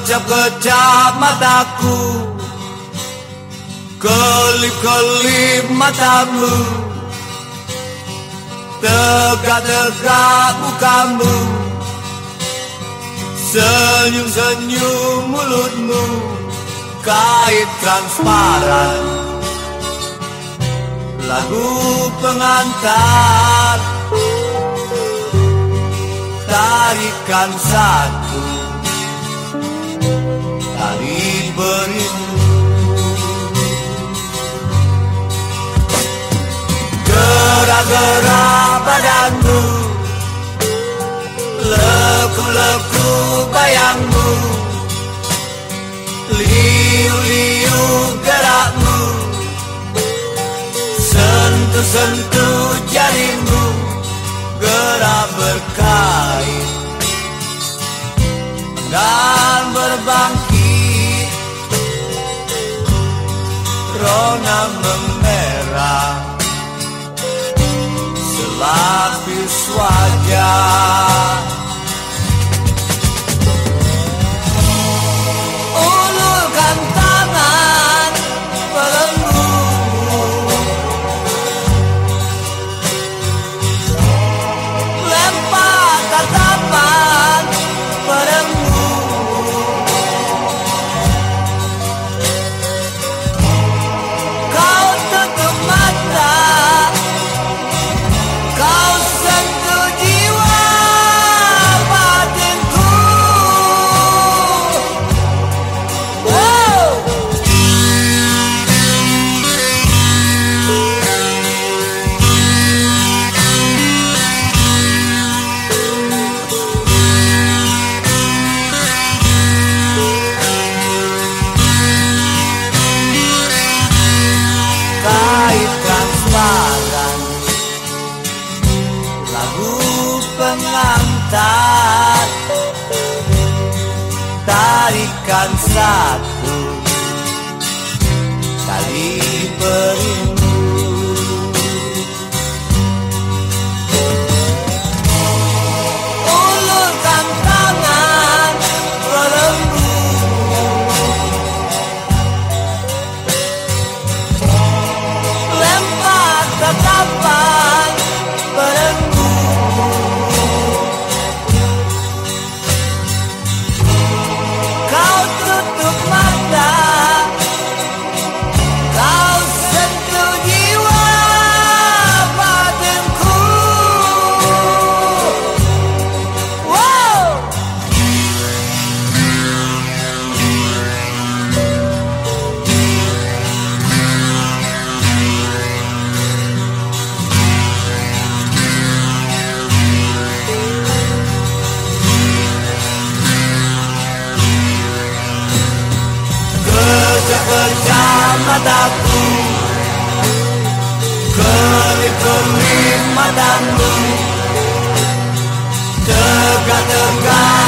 Kejap-kejap mataku. Kelip-kelip matamu. Tegak-tegak mukamu. Senyum-senyum mulutmu. Kait transparan. Lagu pengantar. Tarikan satu Berindu Gerak-gerak badanmu Leku-leku bayangmu Liu-liu gerakmu Sentuh-sentuh jarimu Gerak berkait. Dan Rona memerah Selapis satu Tali Kejap-kejap mataku Kelip-kelip matamu Tegak-tegak